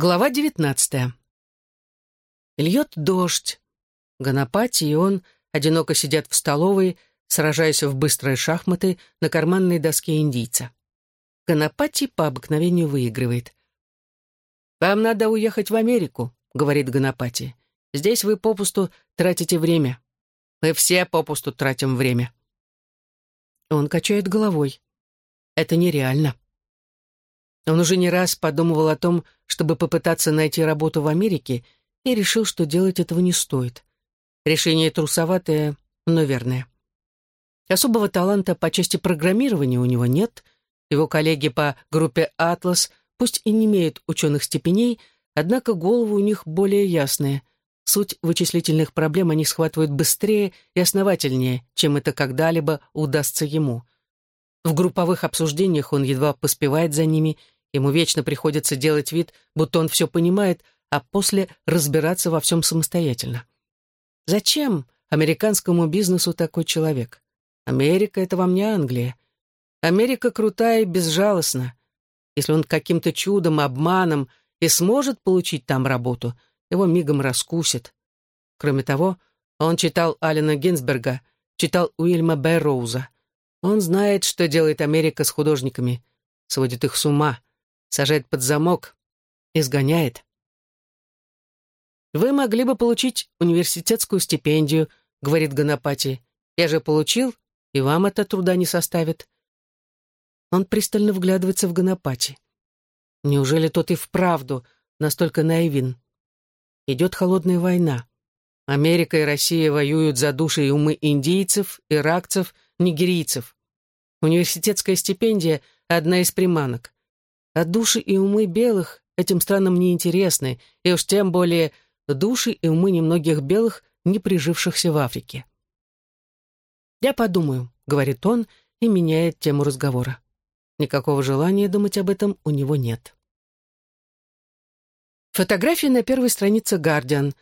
Глава девятнадцатая. Льет дождь. Ганапати и он одиноко сидят в столовой, сражаясь в быстрые шахматы на карманной доске индийца. Ганапати по обыкновению выигрывает. «Вам надо уехать в Америку», — говорит Ганапати. «Здесь вы попусту тратите время. Мы все попусту тратим время». Он качает головой. «Это нереально». Он уже не раз подумывал о том, чтобы попытаться найти работу в Америке, и решил, что делать этого не стоит. Решение трусоватое, но верное. Особого таланта по части программирования у него нет. Его коллеги по группе «Атлас» пусть и не имеют ученых степеней, однако головы у них более ясные. Суть вычислительных проблем они схватывают быстрее и основательнее, чем это когда-либо удастся ему. В групповых обсуждениях он едва поспевает за ними Ему вечно приходится делать вид, будто он все понимает, а после разбираться во всем самостоятельно. Зачем американскому бизнесу такой человек? Америка — это вам не Англия. Америка крутая и безжалостна. Если он каким-то чудом, обманом и сможет получить там работу, его мигом раскусит. Кроме того, он читал Алина Гинзберга, читал Уильяма Бэрроуза. Он знает, что делает Америка с художниками, сводит их с ума, сажает под замок, изгоняет. «Вы могли бы получить университетскую стипендию», — говорит Ганапати. «Я же получил, и вам это труда не составит». Он пристально вглядывается в Ганапати. Неужели тот и вправду настолько наивен? Идет холодная война. Америка и Россия воюют за души и умы индийцев, иракцев, нигерийцев. Университетская стипендия — одна из приманок. А души и умы белых этим странам не интересны, и уж тем более души и умы немногих белых, не прижившихся в Африке. «Я подумаю», — говорит он и меняет тему разговора. Никакого желания думать об этом у него нет. Фотография на первой странице «Гардиан».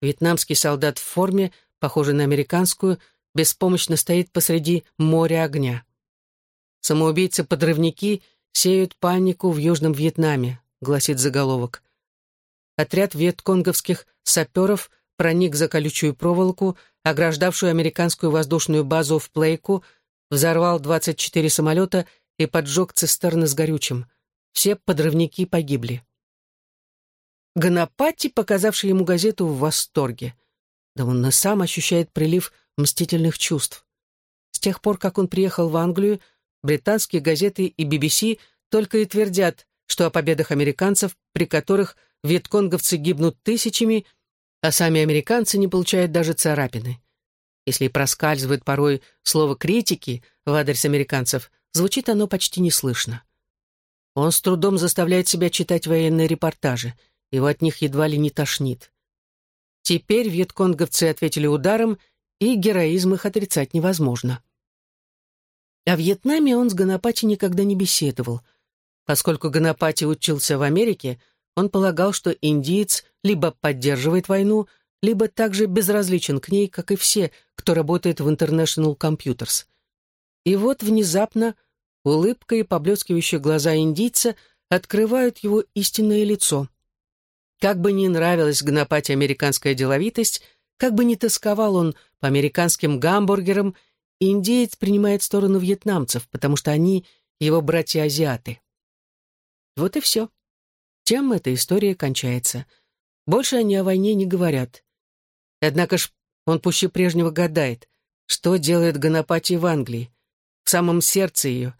Вьетнамский солдат в форме, похожий на американскую, беспомощно стоит посреди моря огня. Самоубийцы-подрывники — сеют панику в Южном Вьетнаме», — гласит заголовок. Отряд вьетконговских саперов проник за колючую проволоку, ограждавшую американскую воздушную базу в Плейку, взорвал 24 самолета и поджег цистерны с горючим. Все подрывники погибли. Ганапати, показавший ему газету, в восторге. Да он и сам ощущает прилив мстительных чувств. С тех пор, как он приехал в Англию, британские газеты и BBC только и твердят, что о победах американцев, при которых вьетконговцы гибнут тысячами, а сами американцы не получают даже царапины. Если проскальзывает порой слово критики в адрес американцев, звучит оно почти неслышно. Он с трудом заставляет себя читать военные репортажи, его от них едва ли не тошнит. Теперь вьетконговцы ответили ударом, и героизм их отрицать невозможно. О Вьетнаме он с Ганапати никогда не беседовал. Поскольку Ганапати учился в Америке, он полагал, что индиец либо поддерживает войну, либо также безразличен к ней, как и все, кто работает в International Computers. И вот внезапно улыбка и поблескивающие глаза индийца открывают его истинное лицо. Как бы ни нравилась Гнапате американская деловитость, как бы ни тосковал он по американским гамбургерам индеец принимает сторону вьетнамцев, потому что они его братья-азиаты. Вот и все. Тем эта история кончается. Больше они о войне не говорят. Однако ж он пуще прежнего гадает, что делает Ганапати в Англии, в самом сердце ее,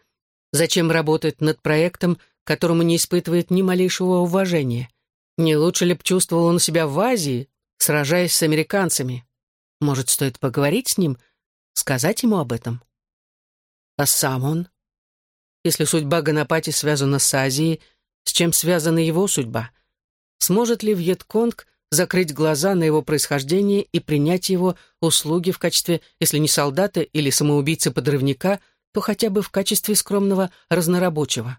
зачем работает над проектом, которому не испытывает ни малейшего уважения. Не лучше ли б чувствовал он себя в Азии, сражаясь с американцами? Может, стоит поговорить с ним, сказать ему об этом? А сам он? Если судьба Ганапати связана с Азией, с чем связана его судьба? Сможет ли Вьетконг закрыть глаза на его происхождение и принять его услуги в качестве, если не солдата или самоубийцы-подрывника, то хотя бы в качестве скромного разнорабочего?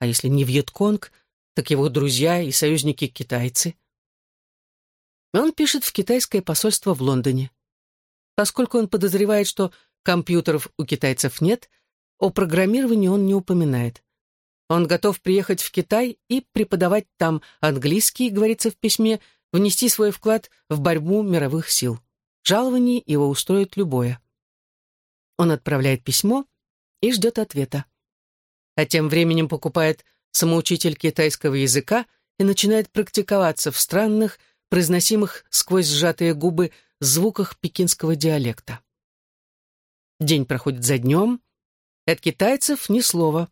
А если не Вьетконг, так его друзья и союзники-китайцы? Он пишет в китайское посольство в Лондоне. Поскольку он подозревает, что компьютеров у китайцев нет, о программировании он не упоминает. Он готов приехать в Китай и преподавать там английский, говорится в письме, внести свой вклад в борьбу мировых сил. Жалование его устроит любое. Он отправляет письмо и ждет ответа. А тем временем покупает самоучитель китайского языка и начинает практиковаться в странных, произносимых сквозь сжатые губы звуках пекинского диалекта. День проходит за днем, от китайцев ни слова.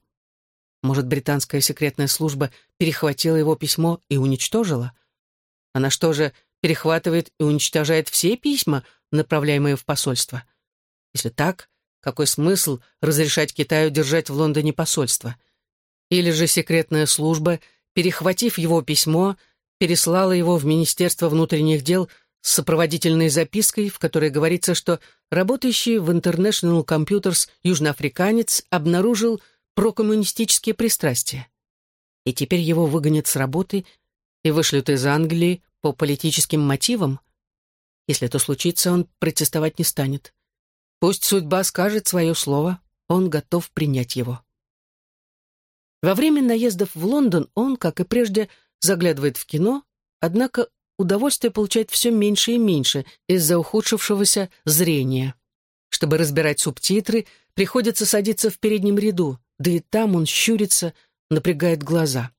Может, британская секретная служба перехватила его письмо и уничтожила? Она что же, перехватывает и уничтожает все письма, направляемые в посольство? Если так, какой смысл разрешать Китаю держать в Лондоне посольство? Или же секретная служба, перехватив его письмо, переслала его в Министерство внутренних дел с сопроводительной запиской, в которой говорится, что работающий в International Computers южноафриканец обнаружил прокоммунистические пристрастия. И теперь его выгонят с работы и вышлют из Англии по политическим мотивам? Если это случится, он протестовать не станет. Пусть судьба скажет свое слово, он готов принять его. Во время наездов в Лондон он, как и прежде, заглядывает в кино, однако удовольствие получает все меньше и меньше из-за ухудшившегося зрения. Чтобы разбирать субтитры, приходится садиться в переднем ряду, да и там он щурится, напрягает глаза.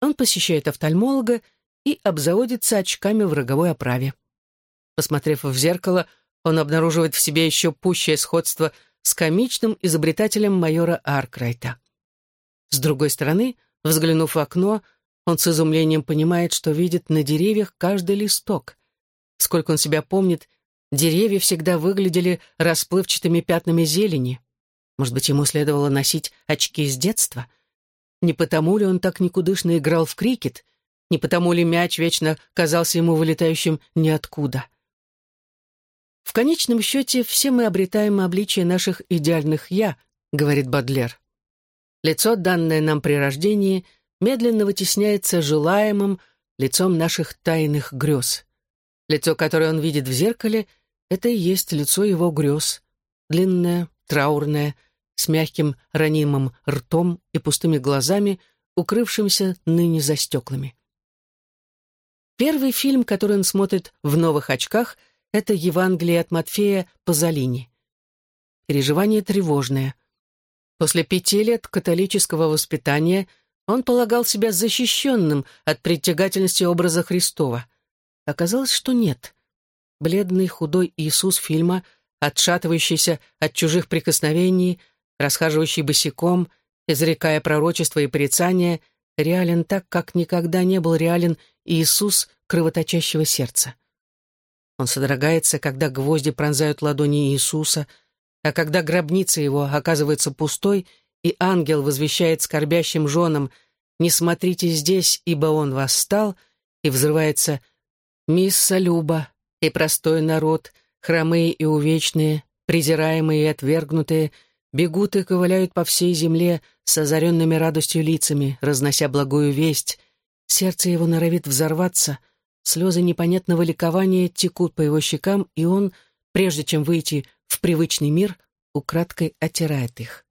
Он посещает офтальмолога и обзаводится очками в роговой оправе. Посмотрев в зеркало, он обнаруживает в себе еще пущее сходство с комичным изобретателем майора Аркрайта. С другой стороны, взглянув в окно, он с изумлением понимает, что видит на деревьях каждый листок. Сколько он себя помнит, деревья всегда выглядели расплывчатыми пятнами зелени. Может быть, ему следовало носить очки с детства? Не потому ли он так никудышно играл в крикет? Не потому ли мяч вечно казался ему вылетающим ниоткуда? В конечном счете, все мы обретаем обличие наших идеальных «я», говорит Бадлер. Лицо, данное нам при рождении, медленно вытесняется желаемым лицом наших тайных грез. Лицо, которое он видит в зеркале, это и есть лицо его грез. Длинное, траурное, с мягким ранимым ртом и пустыми глазами, укрывшимся ныне за стеклами. Первый фильм, который он смотрит в новых очках, это «Евангелие от Матфея» Пазолини. Переживание тревожное. После пяти лет католического воспитания он полагал себя защищенным от притягательности образа Христова. Оказалось, что нет. Бледный худой Иисус фильма, отшатывающийся от чужих прикосновений, расхаживающий босиком, изрекая пророчества и порицания, реален так, как никогда не был реален Иисус кровоточащего сердца. Он содрогается, когда гвозди пронзают ладони Иисуса, а когда гробница его оказывается пустой, и ангел возвещает скорбящим женам «Не смотрите здесь, ибо он восстал», и взрывается «Мисса Люба и простой народ, хромые и увечные, презираемые и отвергнутые, бегут и ковыляют по всей земле с озаренными радостью лицами, разнося благую весть. Сердце его норовит взорваться, слезы непонятного ликования текут по его щекам, и он, прежде чем выйти в привычный мир, украдкой оттирает их.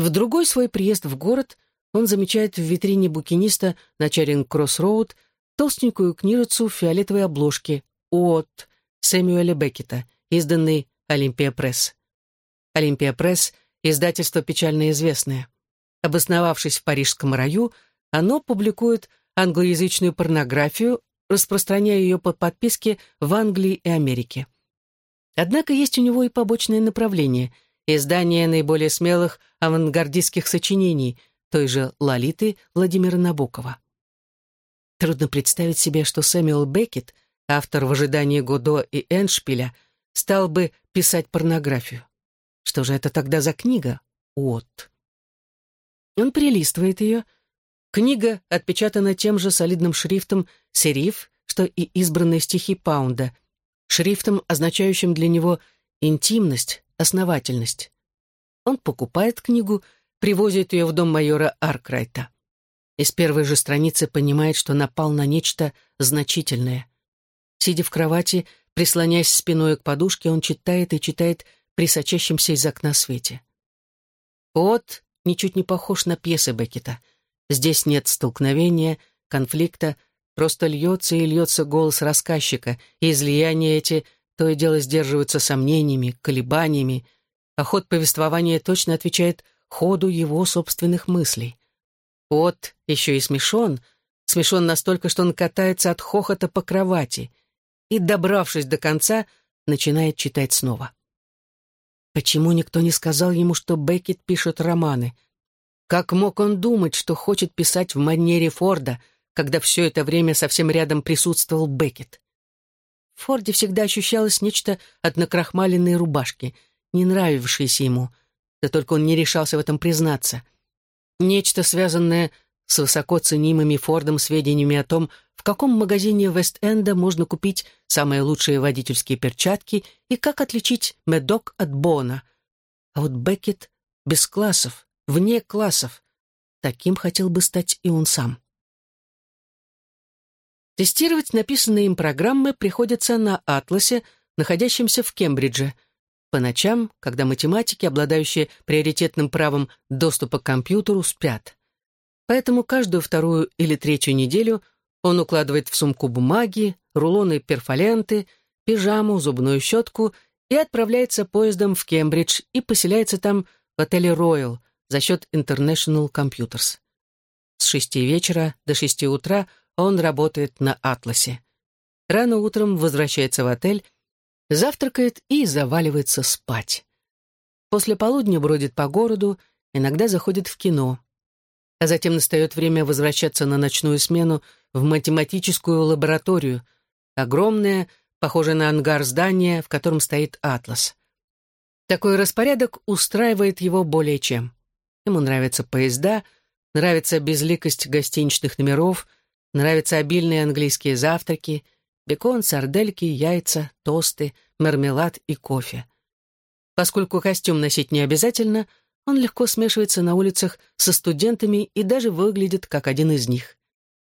В другой свой приезд в город он замечает в витрине букиниста на Чаринг-Кросс-Роуд толстенькую книжицу в фиолетовой обложке «Уотт» Сэмюэля Беккета, изданный «Олимпия Пресс». «Олимпия Пресс» — издательство печально известное. Обосновавшись в парижском раю, оно публикует англоязычную порнографию, распространяя ее по подписке в Англии и Америке. Однако есть у него и побочное направление — издание наиболее смелых авангардистских сочинений той же Лолиты Владимира Набокова. Трудно представить себе, что Сэмюэл Беккет, автор «В ожидании Годо» и «Эншпиля», стал бы писать порнографию. Что же это тогда за книга? От. Он перелистывает ее. Книга отпечатана тем же солидным шрифтом «Сериф», что и избранные стихи Паунда, шрифтом, означающим для него интимность, основательность. Он покупает книгу, привозит ее в дом майора Аркрайта. Из первой же страницы понимает, что напал на нечто значительное. Сидя в кровати, прислоняясь спиной к подушке, он читает и читает при сочащемся из окна свете. «От ничуть не похож на пьесы Беккета. Здесь нет столкновения, конфликта, просто льется и льется голос рассказчика, и излияния эти то и дело сдерживаются сомнениями, колебаниями, а ход повествования точно отвечает ходу его собственных мыслей. Вот еще и смешон, смешон настолько, что он катается от хохота по кровати и, добравшись до конца, начинает читать снова. Почему никто не сказал ему, что Беккет пишет романы? Как мог он думать, что хочет писать в манере Форда, когда все это время совсем рядом присутствовал Беккет? Форде всегда ощущалось нечто от накрахмаленной рубашки, не нравившееся ему, да только он не решался в этом признаться. Нечто, связанное с высоко ценимыми Фордом сведениями о том, в каком магазине Вест-Энда можно купить самые лучшие водительские перчатки и как отличить медок от бона. А вот Беккет без классов, вне классов. Таким хотел бы стать и он сам. Тестировать написанные им программы приходится на «Атласе», находящемся в Кембридже. По ночам, когда математики, обладающие приоритетным правом доступа к компьютеру, спят. Поэтому каждую вторую или третью неделю он укладывает в сумку бумаги, рулоны перфоленты, пижаму, зубную щетку и отправляется поездом в Кембридж и поселяется там в отеле «Роyal» за счет International Computers. С шести вечера до шести утра он работает на «Атласе». Рано утром возвращается в отель, завтракает и заваливается спать. После полудня бродит по городу, иногда заходит в кино. А затем настает время возвращаться на ночную смену в математическую лабораторию, огромное, похожее на ангар здание, в котором стоит атлас. Такой распорядок устраивает его более чем. Ему нравятся поезда, нравится безликость гостиничных номеров, нравятся обильные английские завтраки, бекон, сардельки, яйца, тосты, мармелад и кофе. Поскольку костюм носить не обязательно, он легко смешивается на улицах со студентами и даже выглядит как один из них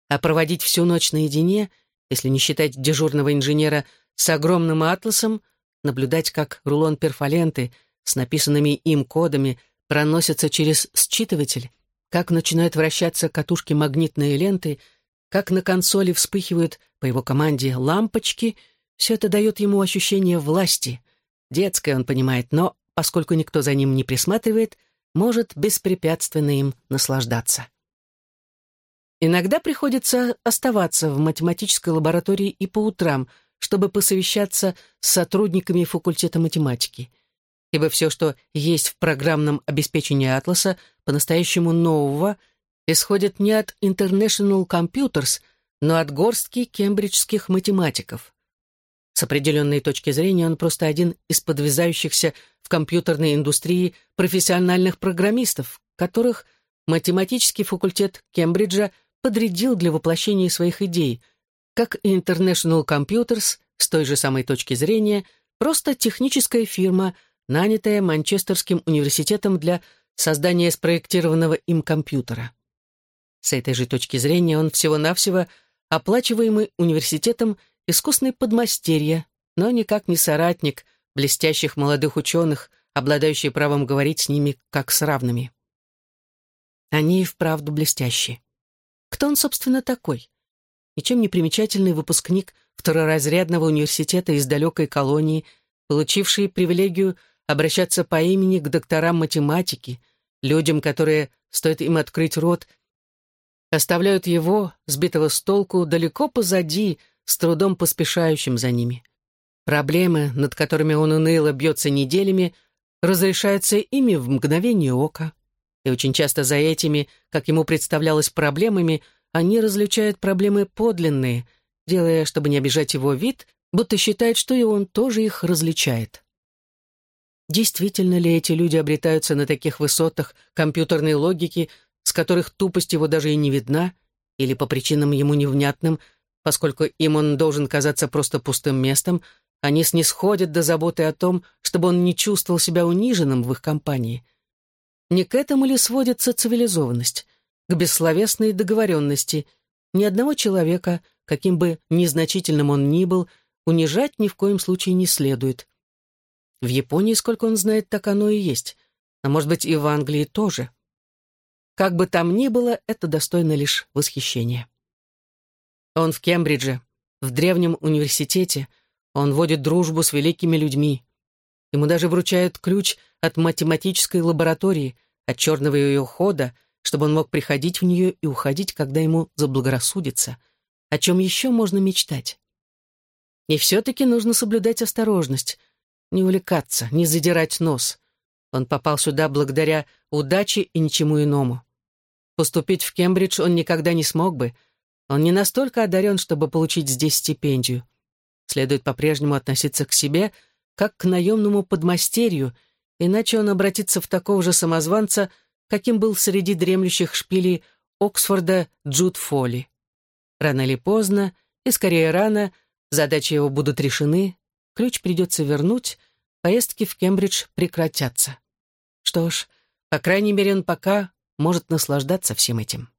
а проводить всю ночь наедине, если не считать дежурного инженера с огромным атласом, наблюдать, как рулон перфоленты с написанными им кодами проносится через считыватель, как начинают вращаться катушки магнитной ленты, как на консоли вспыхивают по его команде лампочки, все это дает ему ощущение власти. Детское он понимает, но, поскольку никто за ним не присматривает, может беспрепятственно им наслаждаться. Иногда приходится оставаться в математической лаборатории и по утрам, чтобы посовещаться с сотрудниками факультета математики. Ибо все, что есть в программном обеспечении «Атласа», по-настоящему нового, исходит не от International Computers, но от горстки кембриджских математиков. С определенной точки зрения он просто один из подвязающихся в компьютерной индустрии профессиональных программистов, которых математический факультет Кембриджа – подрядил для воплощения своих идей, как и International Computers, с той же самой точки зрения, просто техническая фирма, нанятая Манчестерским университетом для создания спроектированного им компьютера. С этой же точки зрения он всего-навсего оплачиваемый университетом искусный подмастерье, но никак не соратник блестящих молодых ученых, обладающий правом говорить с ними как с равными. Они и вправду блестящие. Кто он, собственно, такой? Ничем не примечательный выпускник второразрядного университета из далекой колонии, получивший привилегию обращаться по имени к докторам математики, людям, которые, стоит им открыть рот, оставляют его, сбитого с толку, далеко позади, с трудом поспешающим за ними. Проблемы, над которыми он уныло бьется неделями, разрешаются ими в мгновение ока и очень часто за этими, как ему представлялось, проблемами, они различают проблемы подлинные, делая, чтобы не обижать его вид, будто считает, что и он тоже их различает. Действительно ли эти люди обретаются на таких высотах компьютерной логики, с которых тупость его даже и не видна, или по причинам ему невнятным, поскольку им он должен казаться просто пустым местом, они снисходят до заботы о том, чтобы он не чувствовал себя униженным в их компании – не к этому ли сводится цивилизованность? К бессловесной договоренности. Ни одного человека, каким бы незначительным он ни был, унижать ни в коем случае не следует. В Японии, сколько он знает, так оно и есть. А может быть, и в Англии тоже. Как бы там ни было, это достойно лишь восхищения. Он в Кембридже, в древнем университете, он водит дружбу с великими людьми. Ему даже вручают ключ от математической лаборатории, от черного ее хода, чтобы он мог приходить в нее и уходить, когда ему заблагорассудится. О чем еще можно мечтать? И все-таки нужно соблюдать осторожность, не увлекаться, не задирать нос. Он попал сюда благодаря удаче и ничему иному. Поступить в Кембридж он никогда не смог бы. Он не настолько одарен, чтобы получить здесь стипендию. Следует по-прежнему относиться к себе, как к наемному подмастерью, иначе он обратится в такого же самозванца, каким был среди дремлющих шпилей Оксфорда Джуд Фолли. Рано или поздно, и скорее рано, задачи его будут решены, ключ придется вернуть, поездки в Кембридж прекратятся. Что ж, по крайней мере, он пока может наслаждаться всем этим.